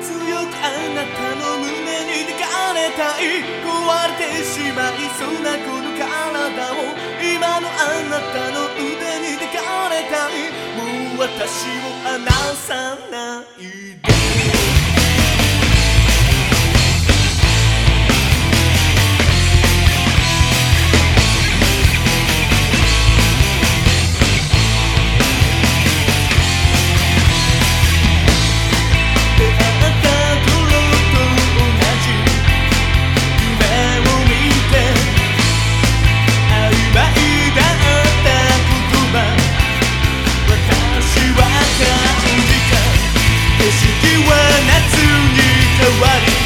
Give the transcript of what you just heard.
強くあなたの胸に抱かれたい。壊れてしまいそうなこの体を今のあなたの腕に抱かれたい。もう私を離さない。で時は夏に変わり